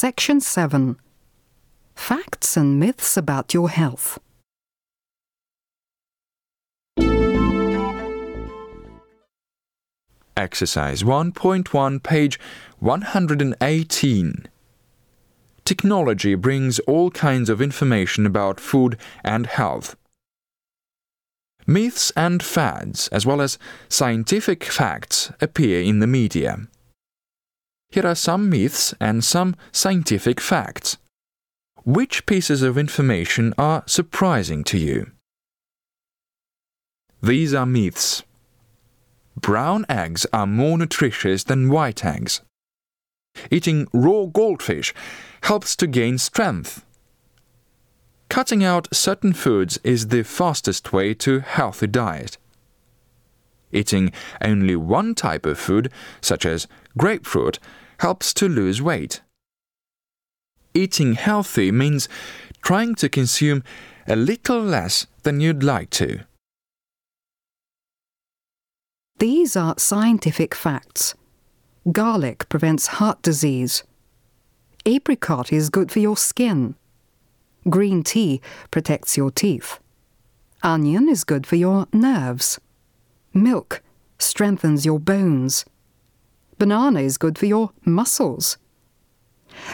Section 7 Facts and Myths About Your Health. Exercise 1.1, page 118. Technology brings all kinds of information about food and health. Myths and fads, as well as scientific facts, appear in the media. Here are some myths and some scientific facts. Which pieces of information are surprising to you? These are myths. Brown eggs are more nutritious than white eggs. Eating raw goldfish helps to gain strength. Cutting out certain foods is the fastest way to healthy diet. Eating only one type of food, such as grapefruit, helps to lose weight. Eating healthy means trying to consume a little less than you'd like to. These are scientific facts. Garlic prevents heart disease. Apricot is good for your skin. Green tea protects your teeth. Onion is good for your nerves. Milk strengthens your bones. Banana is good for your muscles.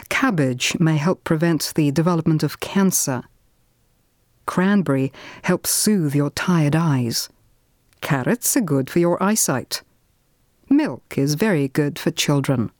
Cabbage may help prevent the development of cancer. Cranberry helps soothe your tired eyes. Carrots are good for your eyesight. Milk is very good for children.